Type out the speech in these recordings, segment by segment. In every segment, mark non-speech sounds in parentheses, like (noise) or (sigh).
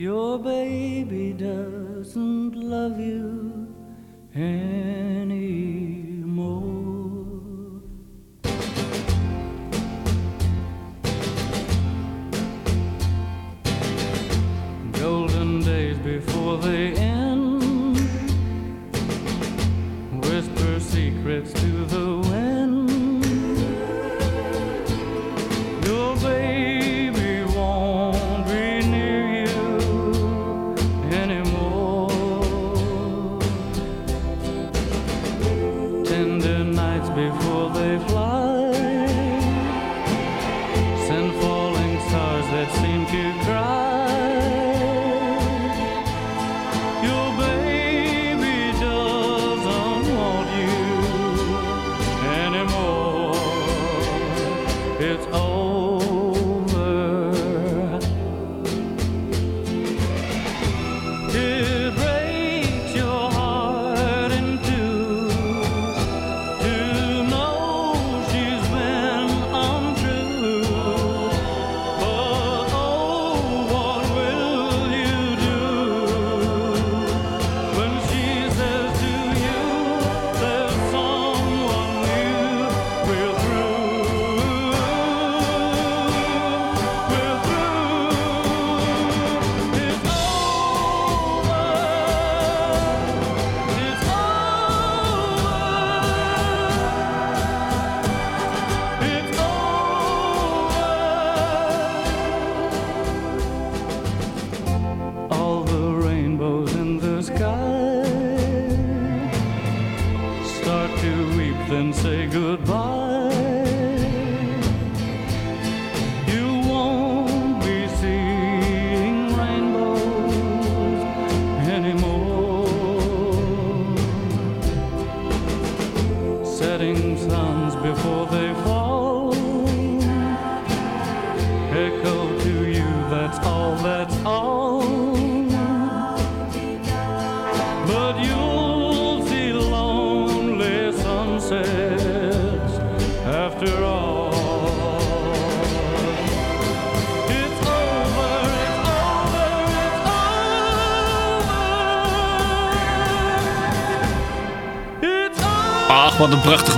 Your baby doesn't love you anymore.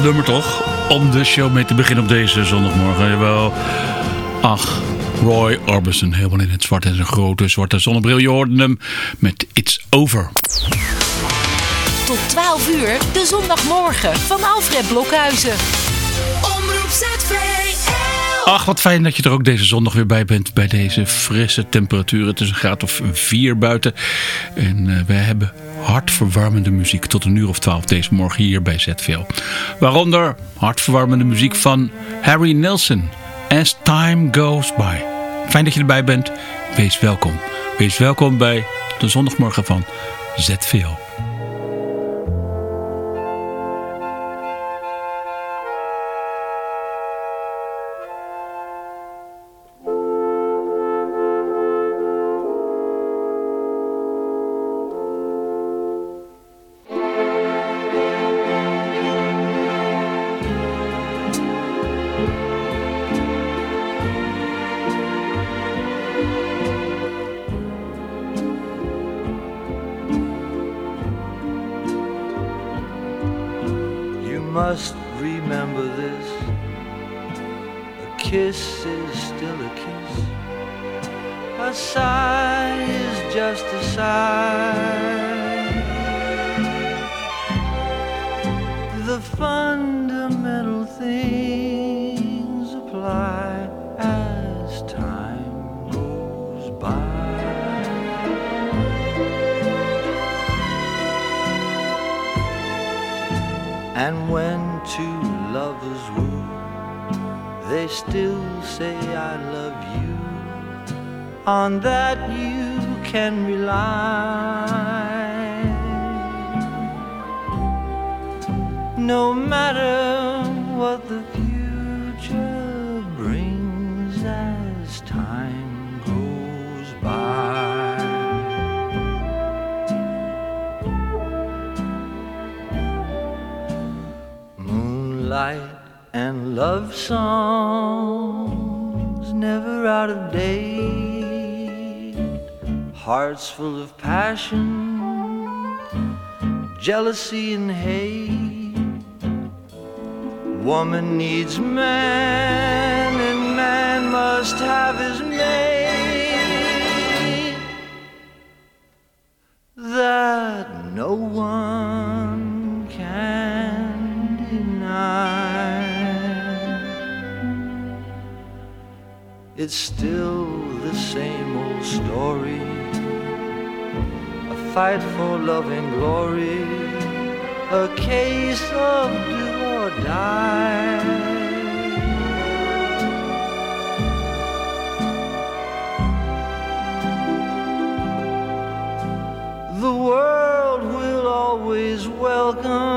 Nummer toch? Om de show mee te beginnen op deze zondagmorgen. Jawel. Ach, Roy Orbison. Helemaal in het zwart en zijn grote zwarte zonnebril. Je hoorde hem met It's Over. Tot 12 uur, de zondagmorgen van Alfred Blokhuizen. Omroep ZVL. Ach, wat fijn dat je er ook deze zondag weer bij bent. Bij deze frisse temperaturen. Het is een graad of 4 buiten. En uh, we hebben hartverwarmende muziek tot een uur of twaalf deze morgen hier bij ZVL. Waaronder hartverwarmende muziek van Harry Nilsson, As Time Goes By. Fijn dat je erbij bent. Wees welkom. Wees welkom bij de zondagmorgen van ZVL. On that you can rely. No matter what the future brings as time goes by. Moonlight and love songs hearts full of passion, jealousy, and hate. Woman needs man, and man must have his mate. That no one can deny. It's still the same old story fight for love and glory, a case of do or die. The world will always welcome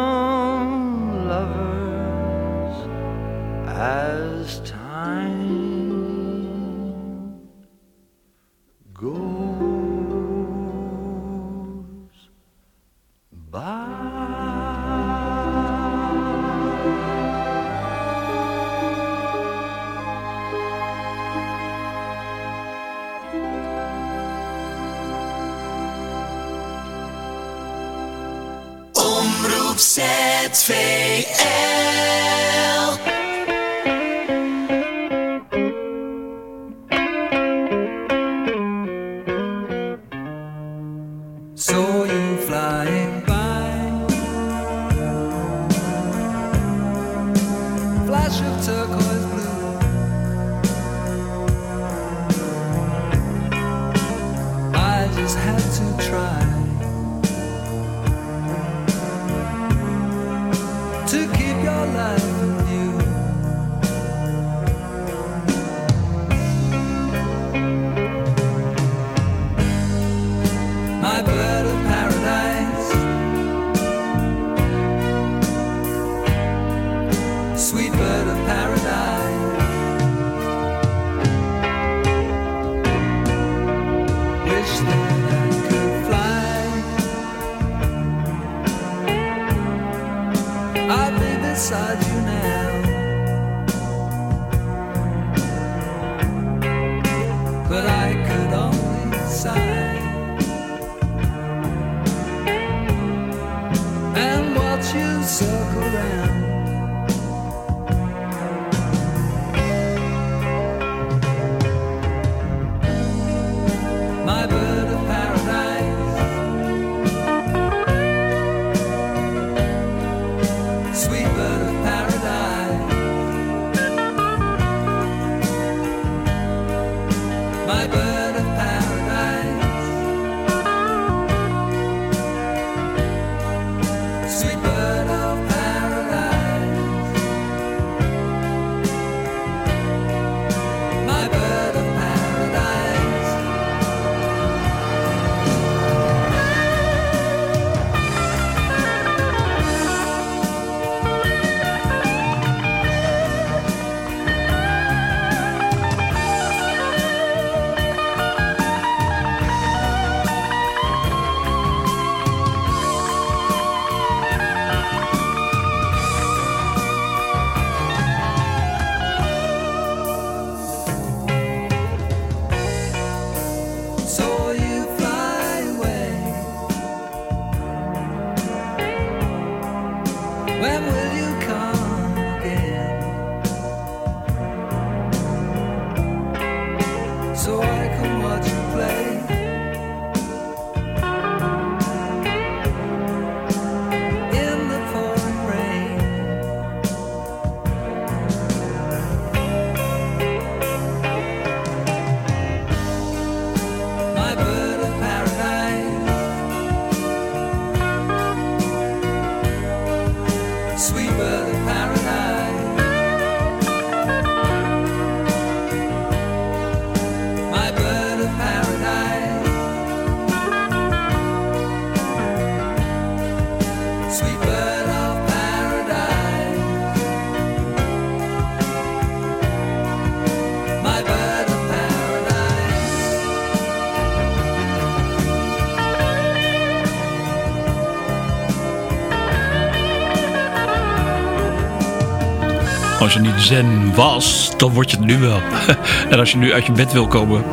zen was, dan word je het nu wel. (laughs) en als je nu uit je bed wil komen,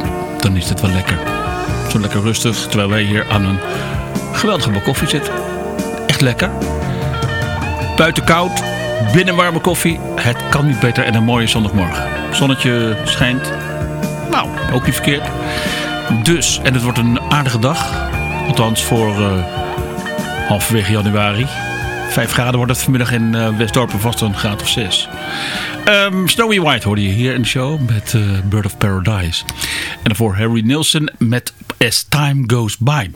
dan is het wel lekker. Zo lekker rustig, terwijl wij hier aan een geweldige bak koffie zitten. Echt lekker. Buiten koud, binnen warme koffie. Het kan niet beter en een mooie zondagmorgen. Zonnetje schijnt. Nou, ook niet verkeerd. Dus, en het wordt een aardige dag. Althans voor uh, halverwege januari. Vijf graden wordt het vanmiddag in eh, Westdorp vast een graad of 6. Um, Snowy White hoorde je hier in de show met uh, Bird of Paradise. En daarvoor Harry Nilsson met As Time Goes By.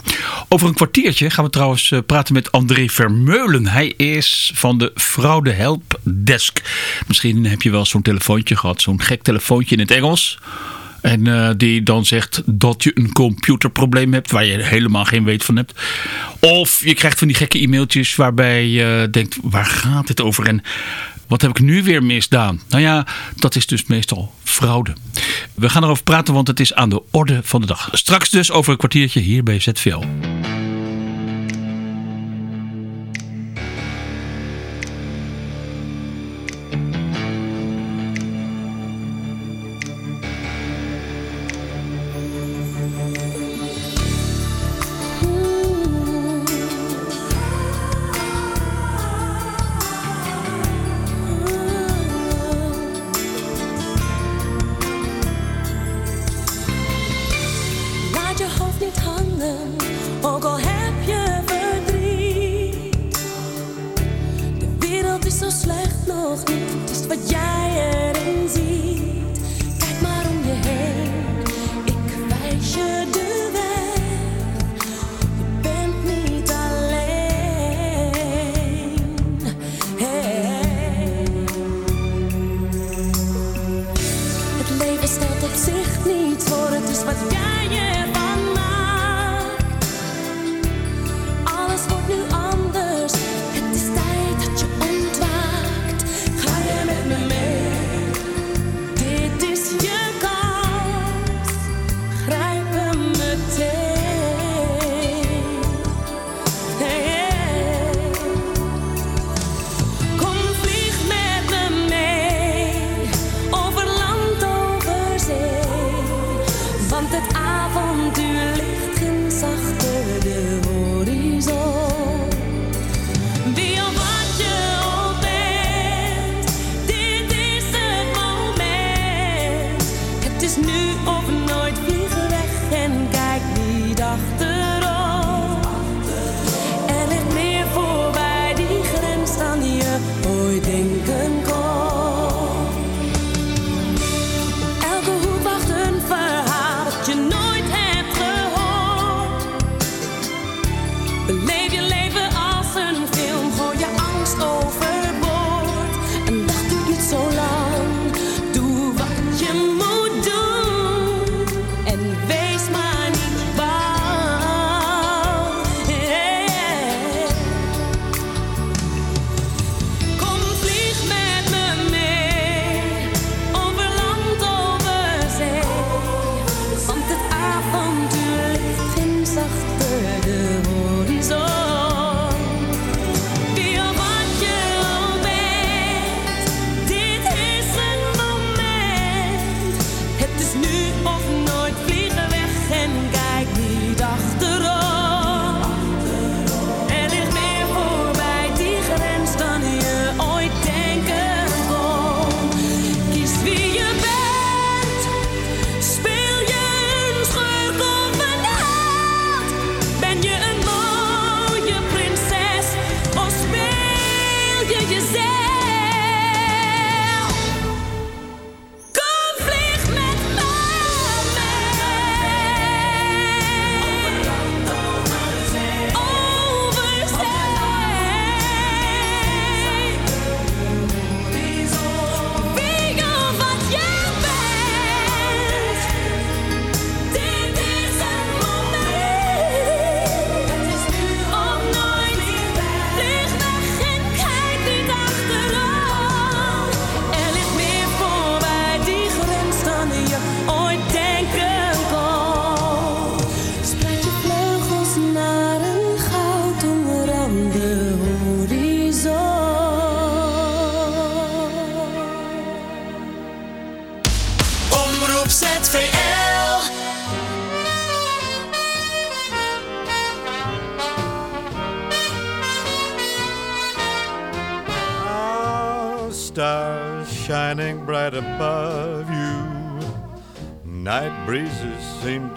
Over een kwartiertje gaan we trouwens uh, praten met André Vermeulen. Hij is van de Fraude Help Desk. Misschien heb je wel zo'n telefoontje gehad, zo'n gek telefoontje in het Engels... En uh, die dan zegt dat je een computerprobleem hebt waar je helemaal geen weet van hebt. Of je krijgt van die gekke e-mailtjes waarbij je denkt, waar gaat het over? En wat heb ik nu weer misdaan? Nou ja, dat is dus meestal fraude. We gaan erover praten, want het is aan de orde van de dag. Straks dus over een kwartiertje hier bij ZVL.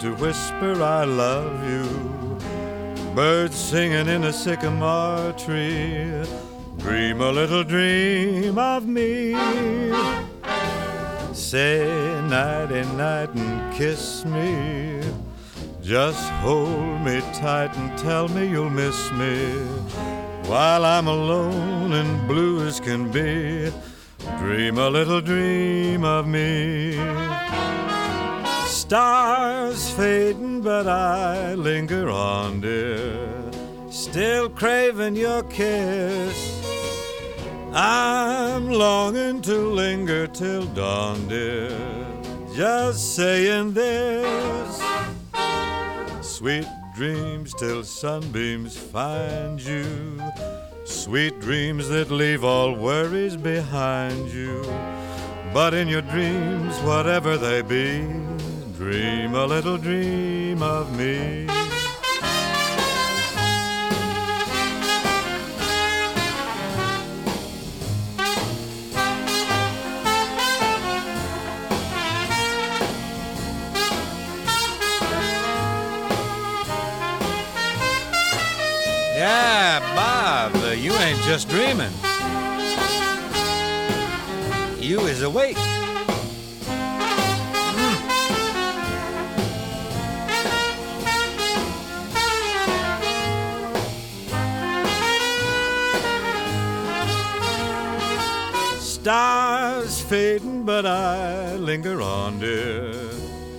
To whisper, I love you. Birds singing in a sycamore tree. Dream a little dream of me. Say nighty night and kiss me. Just hold me tight and tell me you'll miss me while I'm alone and blue as can be. Dream a little dream of me. Stars fading, but I linger on, dear. Still craving your kiss. I'm longing to linger till dawn, dear. Just saying this. Sweet dreams till sunbeams find you. Sweet dreams that leave all worries behind you. But in your dreams, whatever they be, dream a little dream of me. Yeah, Bob, uh, you ain't just dreaming. You is awake. Stars fading, but I linger on, dear.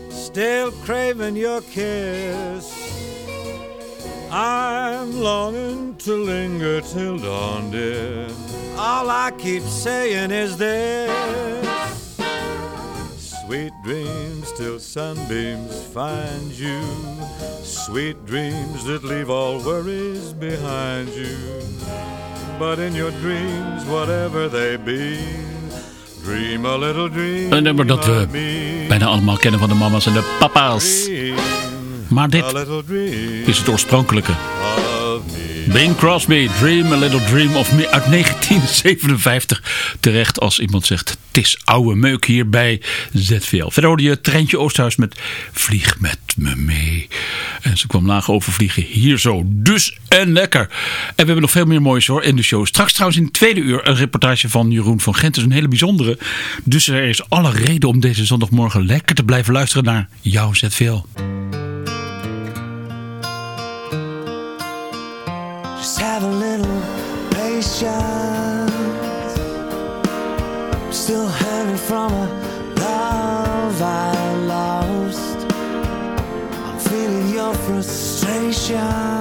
Still craving your kiss. I'm longing to linger till dawn, dear. All I keep saying is this Sweet dreams till sunbeams find you. Sweet dreams that leave all worries behind you. But in your dreams, whatever they be, dream a little dream. Een nummer dat we bijna allemaal kennen van de mama's en de papa's. Maar dit is het oorspronkelijke. Bing Crosby, Dream a Little Dream of Me uit (laughs) 1957. Terecht als iemand zegt, het is oude meuk hier bij ZVL. Verder hoorde je Treintje Oosthuis met Vlieg met me mee. En ze kwam laag overvliegen hier zo. Dus en lekker. En we hebben nog veel meer moois hoor in de show. Straks trouwens in tweede uur een reportage van Jeroen van Gent. Dat is een hele bijzondere. Dus er is alle reden om deze zondagmorgen lekker te blijven luisteren naar jouw ZVL. Still hanging from a love I lost. I'm feeling your frustration.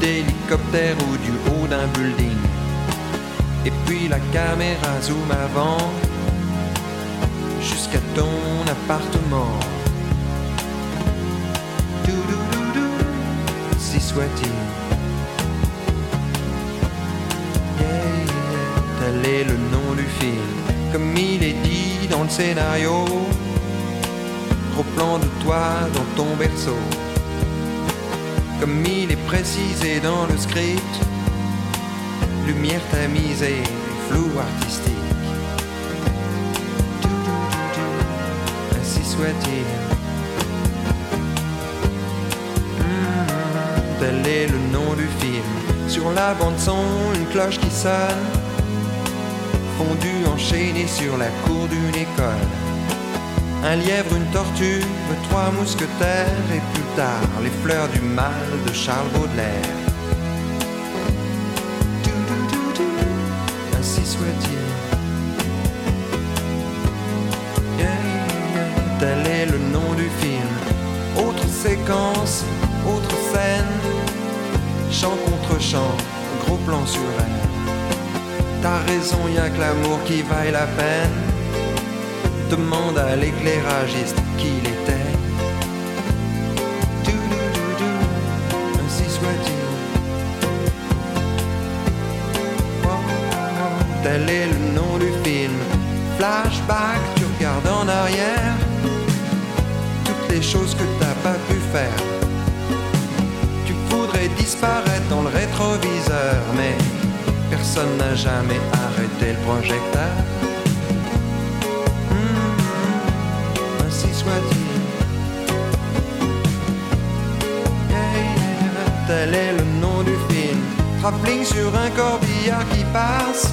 D'hélicoptère ou du haut d'un building. Et puis la caméra zoom avant jusqu'à ton appartement. Si soit-il. Tel est le nom du film, comme il est dit dans le scénario gros plan de toi dans ton berceau. Comme il est précisé dans le script, lumière tamisée, flou artistique. Ainsi soit-il. Hmm, Tel est le nom du film. Sur la bande son, une cloche qui sonne. Fondu enchaîné sur la cour d'une école. Un lièvre, une tortue, trois mousquetaires et plus tard les fleurs du mal de Charles Baudelaire. Ainsi soit-il. Tel est le nom du film. Autre séquence, autre scène. Chant contre chant, gros plan sur elle. T'as raison, y a que l'amour qui vaille la peine demande à l'éclairagiste qui il était. Dou, dou, dou, dou, ainsi soit-il. Tel est le nom du film. Flashback, tu regardes en arrière. Toutes les choses que t'as pas pu faire. Tu voudrais disparaître dans le rétroviseur, mais personne n'a jamais arrêté le projecteur. Film. Rappling sur un corbillard qui passe,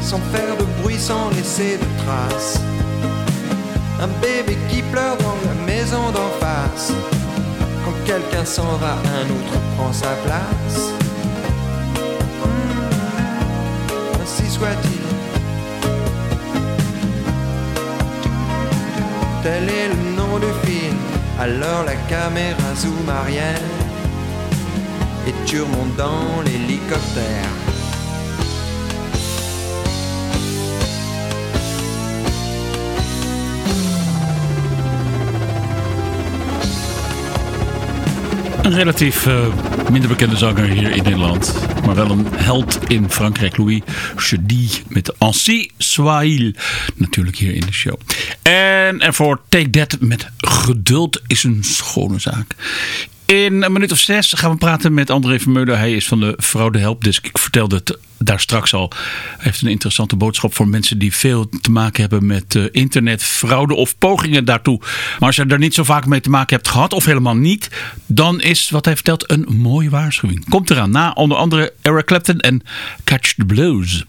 sans faire de bruit, sans laisser de traces. Un bébé qui pleure dans la maison d'en face. Quand quelqu'un s'en va, un autre prend sa place. Hmm, ainsi soit-il. tel est le nom du film. Alors la caméra zoom arrière dans l'hélicoptère. Een relatief eh, minder bekende zanger hier in Nederland. Maar wel een held in Frankrijk. Louis Chedy met Ansi Swahil. Natuurlijk hier in de show. En ervoor Take That met geduld is een schone zaak. In een minuut of zes gaan we praten met André Vermeulen. Hij is van de Fraude Helpdesk. Ik vertelde het daar straks al. Hij heeft een interessante boodschap voor mensen die veel te maken hebben met uh, internetfraude of pogingen daartoe. Maar als je daar niet zo vaak mee te maken hebt gehad of helemaal niet, dan is wat hij vertelt een mooie waarschuwing. Komt eraan na onder andere Eric Clapton en Catch the Blues.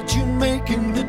Without you making the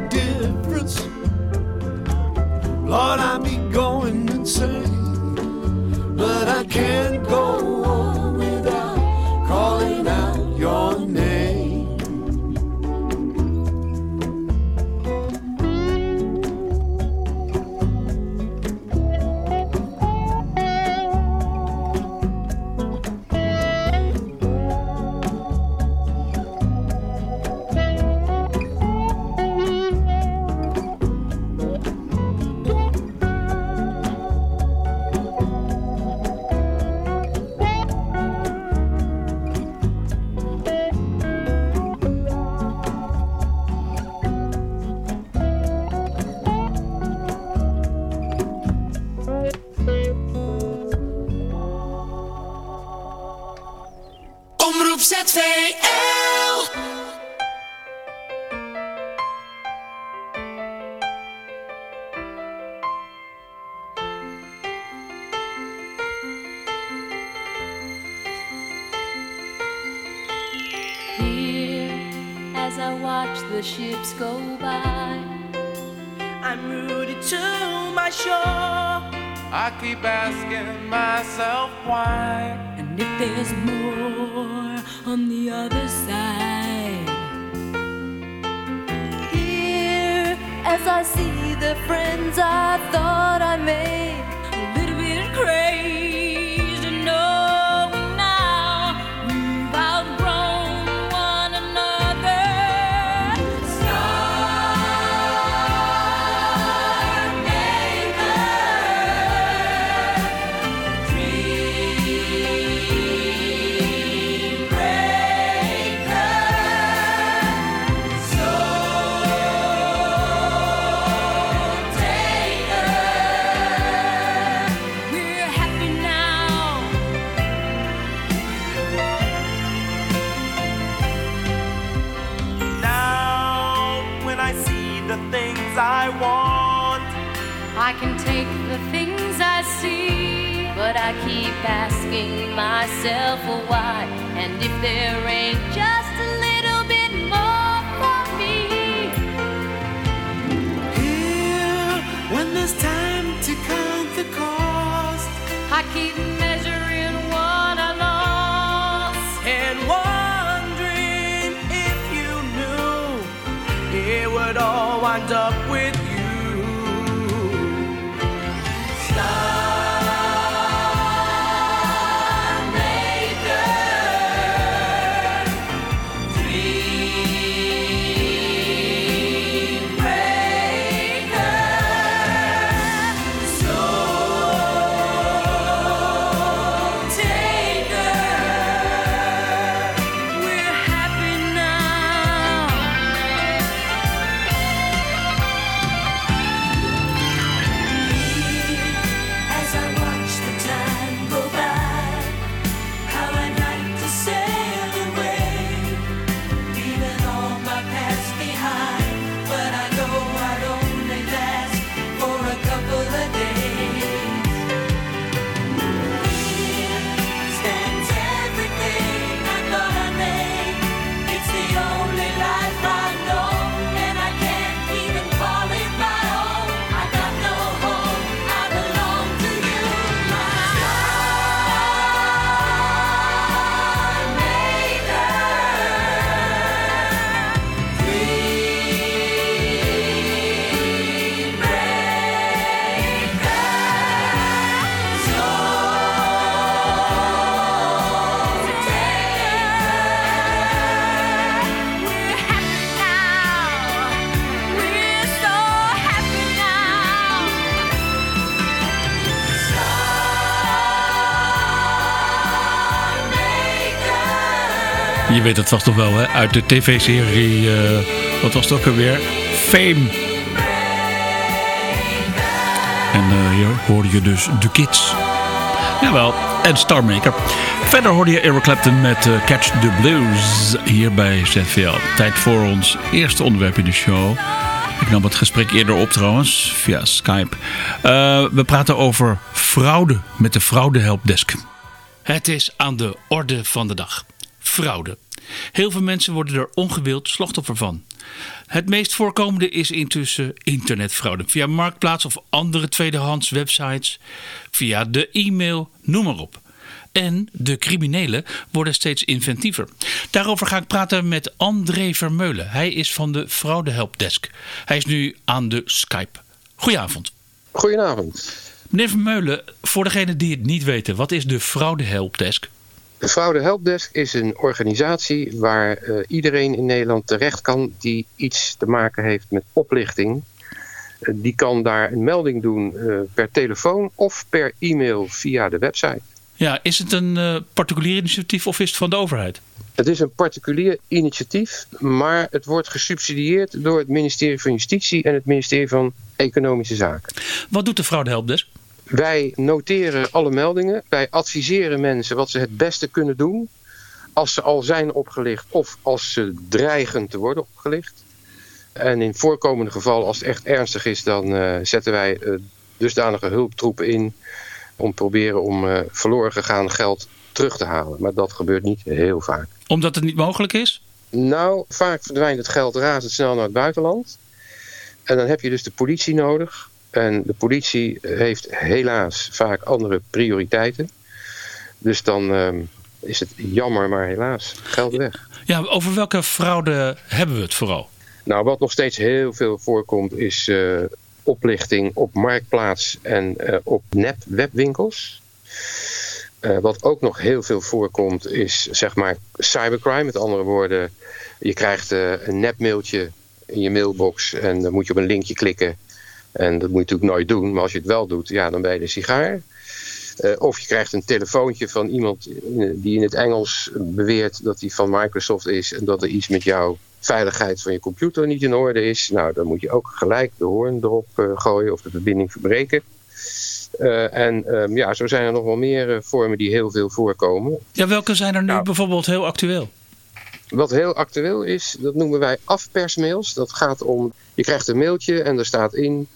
Je weet het vast toch wel, hè? Uit de tv-serie, eh, wat was het ook alweer? Fame. En eh, hier hoorde je dus de kids. Jawel, en Starmaker. Verder hoorde je Eric Clapton met eh, Catch the Blues hier bij ZVL. Tijd voor ons eerste onderwerp in de show. Ik nam het gesprek eerder op trouwens, via Skype. We praten over fraude met de Fraude Helpdesk. Het is aan de orde van de dag. Fraude. Heel veel mensen worden er ongewild slachtoffer van. Het meest voorkomende is intussen internetfraude. Via Marktplaats of andere tweedehands websites. Via de e-mail, noem maar op. En de criminelen worden steeds inventiever. Daarover ga ik praten met André Vermeulen. Hij is van de Fraude Helpdesk. Hij is nu aan de Skype. Goedenavond. Goedenavond. Meneer Vermeulen, voor degenen die het niet weten, wat is de Fraude Helpdesk? De Fraude Helpdesk is een organisatie waar eh, iedereen in Nederland terecht kan die iets te maken heeft met oplichting. Eh, die kan daar een melding doen eh, per telefoon of per e-mail via de website. Ja, is het een particulier initiatief of is het van de overheid? Het is een particulier initiatief, maar het wordt gesubsidieerd door het ministerie van Justitie en het ministerie van Economische Zaken. Wat doet de Fraude Helpdesk? Wij noteren alle meldingen. Wij adviseren mensen wat ze het beste kunnen doen. Als ze al zijn opgelicht of als ze dreigen te worden opgelicht. En in voorkomende geval, als het echt ernstig is, dan eh, zetten wij eh, dusdanige hulptroepen in. Om proberen om eh, verloren gegaan geld terug te halen. Maar dat gebeurt niet heel vaak. Omdat het niet mogelijk is? Nou, vaak verdwijnt het geld razendsnel naar het buitenland. En dan heb je dus de politie nodig. En de politie heeft helaas vaak andere prioriteiten. Dus dan ehm, is het jammer, maar helaas, geld weg. Ja, over welke fraude hebben we het vooral? Nou, wat nog steeds heel veel voorkomt is eh, oplichting op marktplaats en eh, op nep-webwinkels. Eh, wat ook nog heel veel voorkomt is zeg maar cybercrime. Met andere woorden, je krijgt een nepmailtje in je mailbox en dan moet je op een linkje klikken. En dat moet je natuurlijk nooit doen, maar als je het wel doet, ja, dan ben je de sigaar. Eh, of je krijgt een telefoontje van iemand die in het Engels beweert dat hij van Microsoft is en dat er iets met jouw veiligheid van je computer niet in orde is. Nou, dan moet je ook gelijk de hoorn erop eh, gooien of de verbinding verbreken. Eh, en ehm, ja, zo zijn er nog wel meer vormen die heel veel voorkomen. Ja, welke zijn er nu bijvoorbeeld heel actueel? Wat heel actueel is, dat noemen wij afpersmails. Dat gaat om, je krijgt een mailtje en er staat in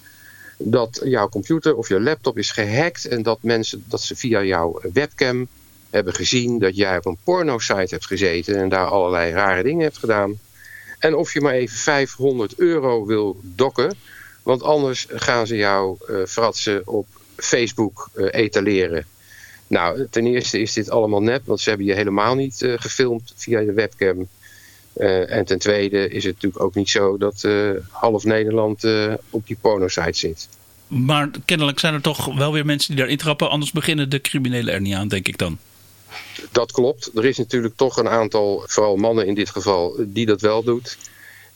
dat jouw computer of je laptop is gehackt en dat mensen dat ze via jouw webcam hebben gezien dat jij op een porno-site hebt gezeten en daar allerlei rare dingen hebt gedaan. En of je maar even 500 euro wil dokken, want anders gaan ze jou uh, fratsen op Facebook uh, etaleren. Nou, ten eerste is dit allemaal nep, want ze hebben je helemaal niet uh, gefilmd via je webcam. Uh, en ten tweede is het natuurlijk ook niet zo dat uh, half Nederland op die porno-site zit. Maar kennelijk zijn er toch wel weer mensen die daarin trappen, anders beginnen de criminelen er niet aan, denk ik dan. Dat klopt. Er is natuurlijk toch een aantal, vooral mannen in dit geval, die dat wel doet.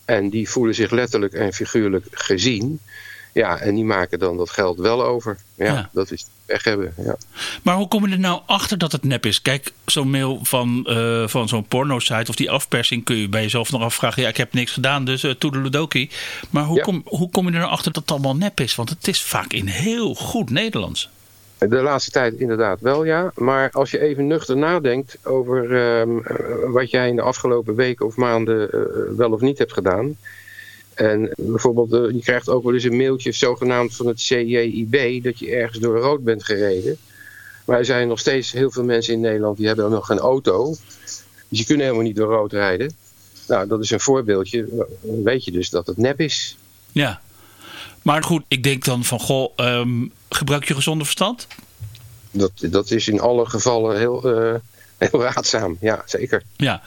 En die voelen zich letterlijk en figuurlijk gezien. Ja, en die maken dan dat geld wel over. Ja, ja. dat is hebben. Ja. Maar hoe kom je er nou achter dat het nep is? Kijk, zo'n mail van, uh, van zo'n porno-site of die afpersing kun je bij jezelf nog afvragen. Ja, ik heb niks gedaan, dus uh. Maar hoe, ja. kom, hoe kom je er nou achter dat het allemaal nep is? Want het is vaak in heel goed Nederlands. De laatste tijd inderdaad wel, ja. Maar als je even nuchter nadenkt over uh, wat jij in de afgelopen weken of maanden uh, wel of niet hebt gedaan. En bijvoorbeeld, uh, je krijgt ook wel eens een mailtje zogenaamd van het CJIB dat je ergens door rood bent gereden. Maar er zijn nog steeds heel veel mensen in Nederland die hebben nog geen auto. Dus je kunnen helemaal niet door rood rijden. Nou, dat is een voorbeeldje. Dan weet je dus dat het nep is. Ja, maar goed, ik denk dan van, goh, um, gebruik je gezonde verstand? Dat, dat is in alle gevallen heel, uh, heel raadzaam, ja, zeker. Ja.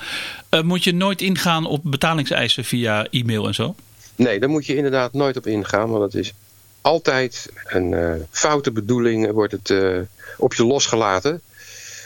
Uh, moet je nooit ingaan op betalingseisen via e-mail en zo? Nee, daar moet je inderdaad nooit op ingaan, want het is altijd een uh, foute bedoeling, wordt het op je losgelaten.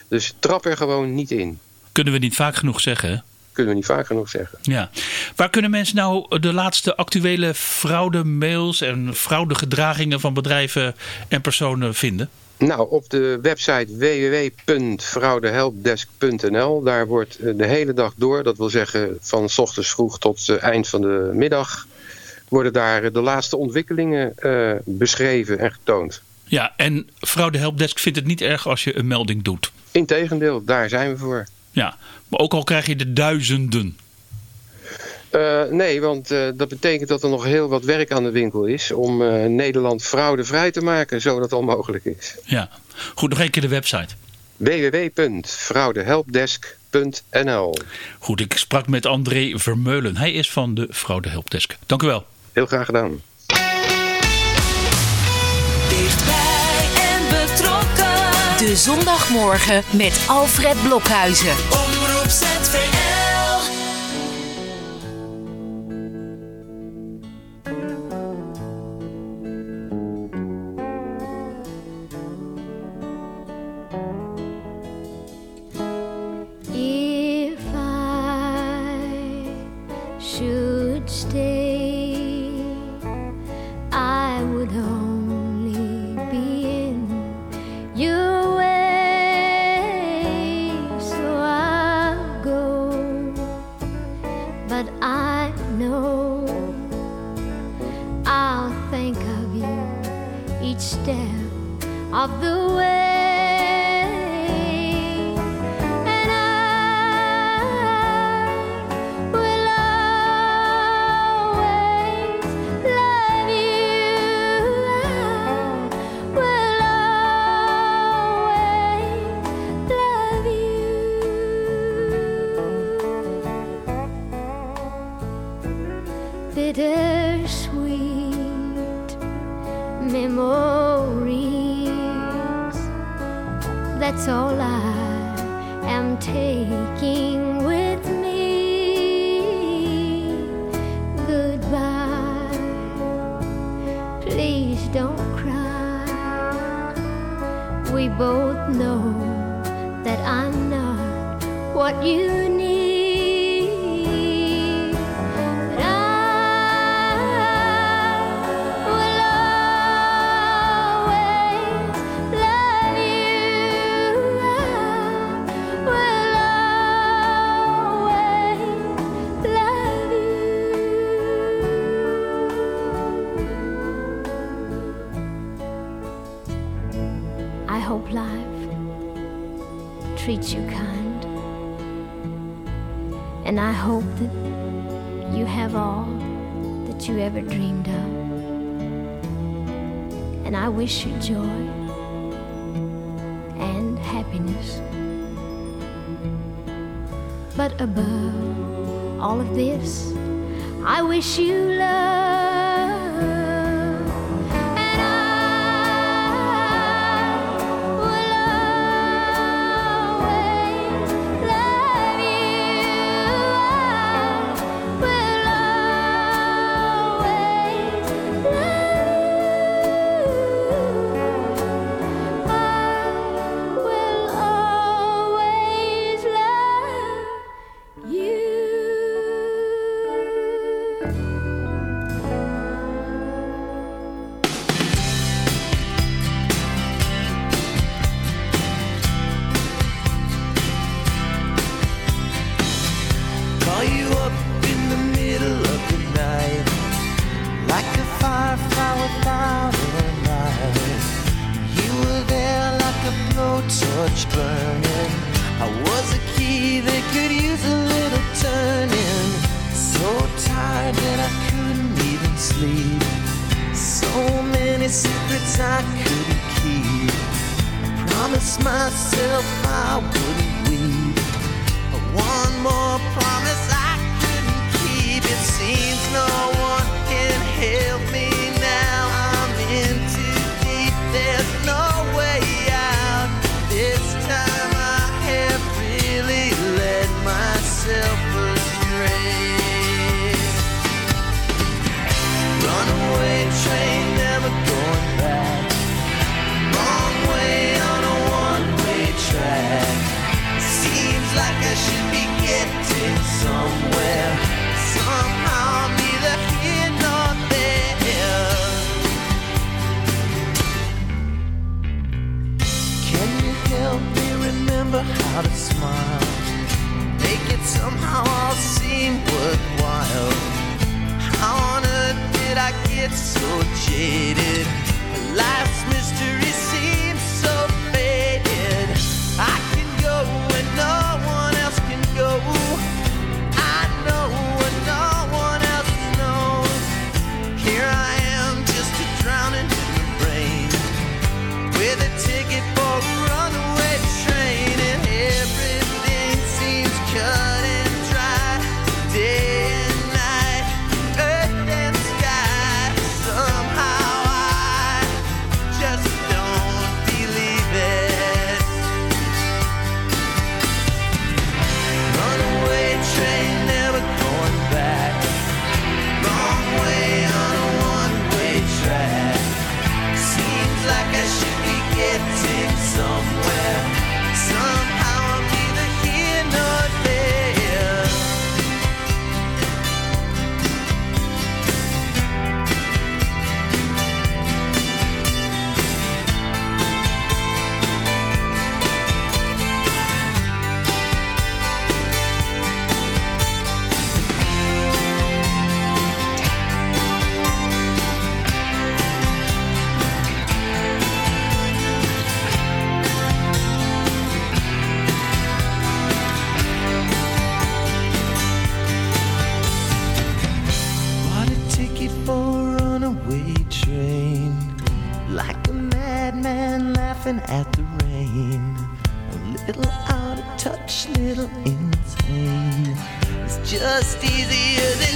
Dus trap er gewoon niet in. Kunnen we niet vaak genoeg zeggen, hè? kunnen we niet vaak genoeg zeggen. Ja. Waar kunnen mensen nou de laatste actuele fraude-mails en fraudegedragingen van bedrijven en personen vinden? Nou, op de website www.fraudehelpdesk.nl. Daar wordt de hele dag door, dat wil zeggen van s ochtends vroeg tot eind van de middag, worden daar de laatste ontwikkelingen uh, beschreven en getoond. Ja, en Fraude Helpdesk vindt het niet erg als je een melding doet. Integendeel, daar zijn we voor. Ja, maar ook al krijg je de duizenden. Uh, nee, want uh, dat betekent dat er nog heel wat werk aan de winkel is om uh, Nederland fraudevrij te maken, zodat het al mogelijk is. Ja, goed, nog een keer de website. www.fraudehelpdesk.nl Goed, ik sprak met André Vermeulen. Hij is van de Fraude Helpdesk. Dank u wel. Heel graag gedaan. Dichtbij en betrokken. De zondagmorgen met Alfred Blokhuizen. Each step of the way. wish you remember how to smile. Make it somehow all seem worthwhile. How on earth did I get so jaded? Life's mystery. touch, little insane. It's just easier than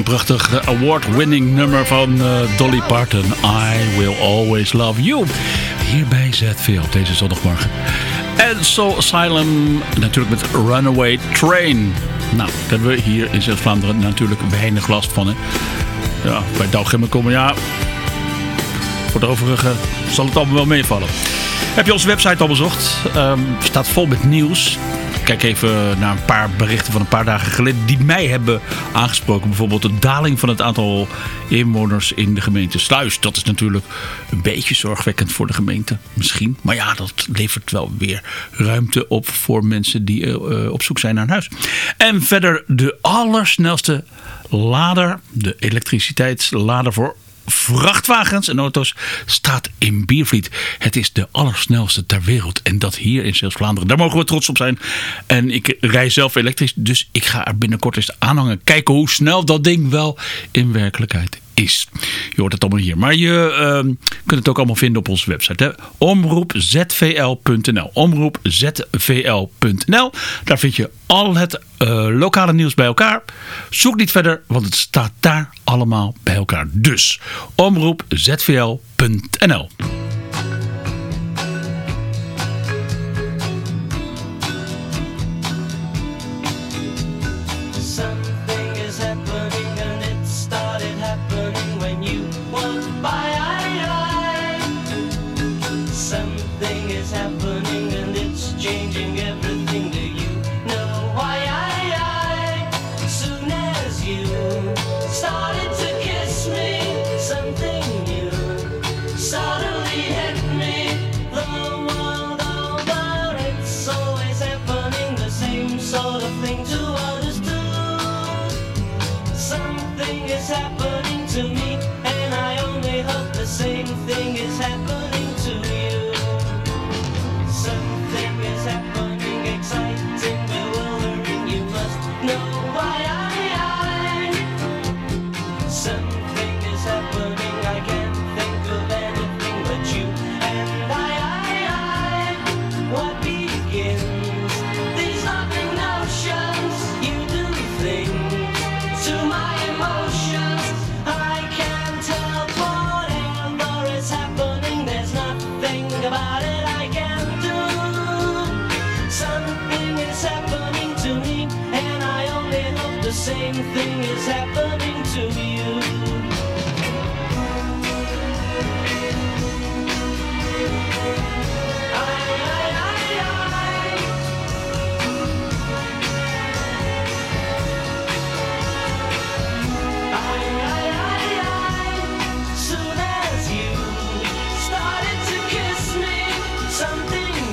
een prachtig eh, award-winning nummer van eh, Dolly Parton. I Will Always Love You. Hierbij zet veel op deze zondagmorgen. En Soul Asylum natuurlijk met Runaway Train. Nou, daar hebben we hier in Zuid-Vlaanderen natuurlijk weinig last van. Ja, bij Douw komen ja... Voor de overige zal het allemaal wel meevallen. Heb je onze website al bezocht? Um, staat vol met nieuws kijk even naar een paar berichten van een paar dagen geleden die mij hebben aangesproken. Bijvoorbeeld de daling van het aantal inwoners in de gemeente Sluis. Dat is natuurlijk een beetje zorgwekkend voor de gemeente, misschien. Maar ja, dat levert wel weer ruimte op voor mensen die uh, op zoek zijn naar een huis. En verder de allersnelste lader, de elektriciteitslader voor vrachtwagens en auto's staat in Biervliet. Het is de allersnelste ter wereld. En dat hier in Zeeuws-Vlaanderen. Daar mogen we trots op zijn. En ik rij zelf elektrisch. Dus ik ga er binnenkort eens aanhangen. Kijken hoe snel dat ding wel in werkelijkheid is. Je hoort het allemaal hier. Maar je uh, kunt het ook allemaal vinden op onze website. Omroepzvl.nl Omroepzvl.nl Daar vind je al het uh, lokale nieuws bij elkaar. Zoek niet verder, want het staat daar allemaal bij elkaar. Dus omroepzvl.nl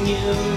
you.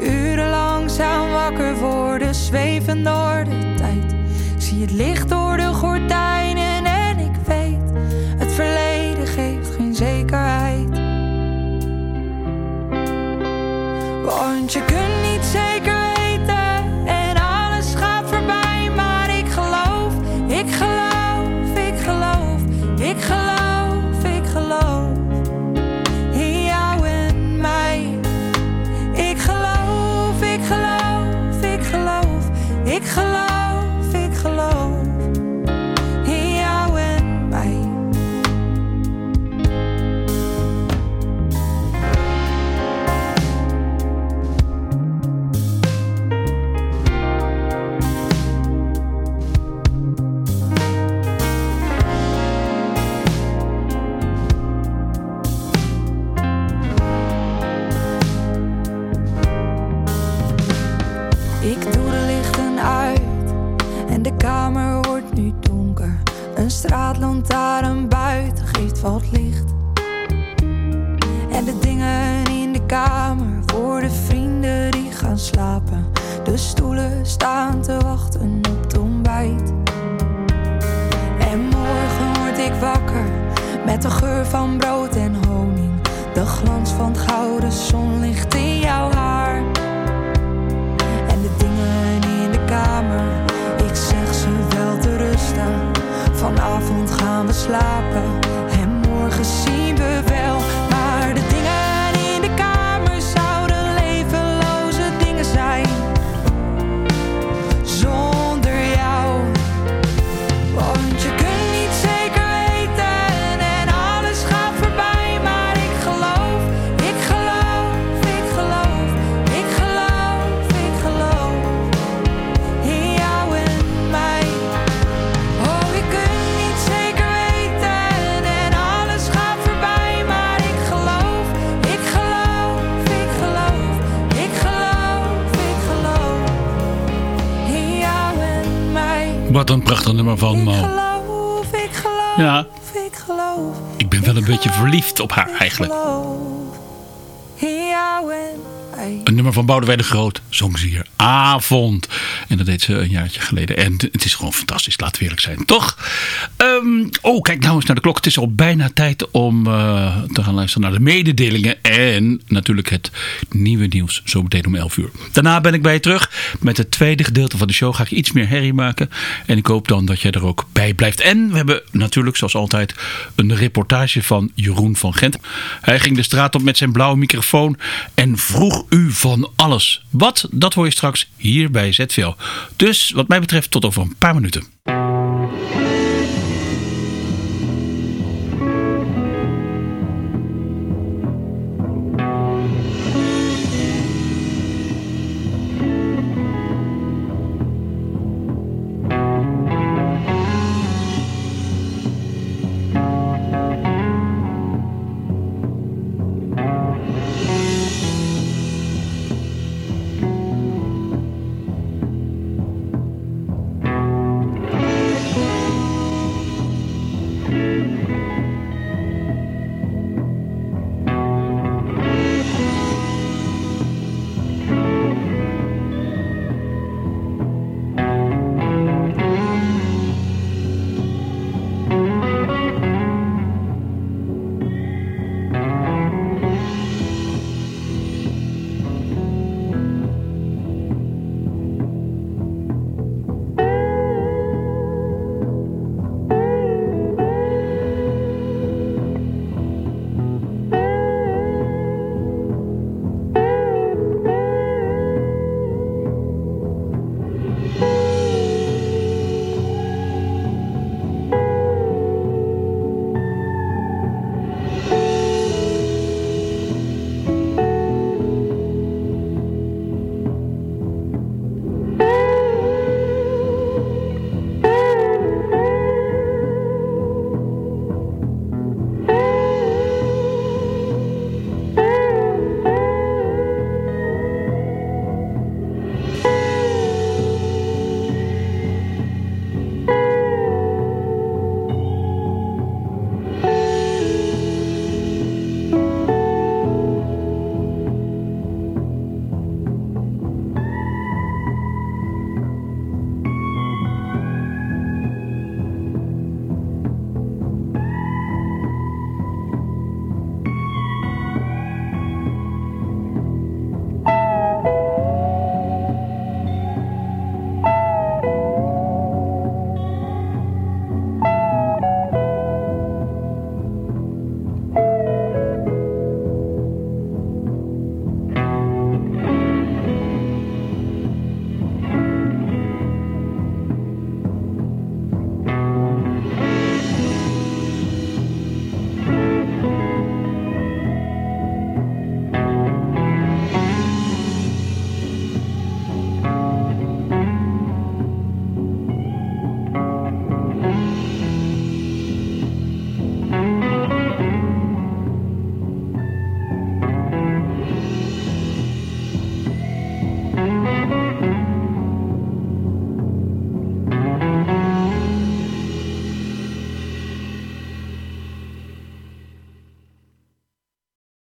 Uren langzaam wakker worden, zweven door de tijd. Zie het licht door de gordijnen en ik weet, het verleden geeft geen zekerheid. Want je kunt van Mo. Geloof, ik geloof, Ja, ik geloof. ik ben wel een beetje verliefd op haar eigenlijk. Een nummer van Boudewijn de Groot zong ze hier. Avond. En dat deed ze een jaartje geleden. En het is gewoon fantastisch, laten we eerlijk zijn. Toch? Ehm, oh, kijk nou eens naar de klok. Het is al bijna tijd om eh, te gaan luisteren naar de mededelingen. En natuurlijk het nieuwe nieuws. Zo meteen om 11 uur. Daarna ben ik bij je terug. Met het tweede gedeelte van de show ga ik iets meer herrie maken. En ik hoop dan dat jij er ook bij blijft. En we hebben natuurlijk zoals altijd een reportage van Jeroen van Gent. Hij ging de straat op met zijn blauwe microfoon. En vroeg u van alles. Wat? Dat hoor je straks hier bij ZVL. Dus wat mij betreft tot over een paar minuten.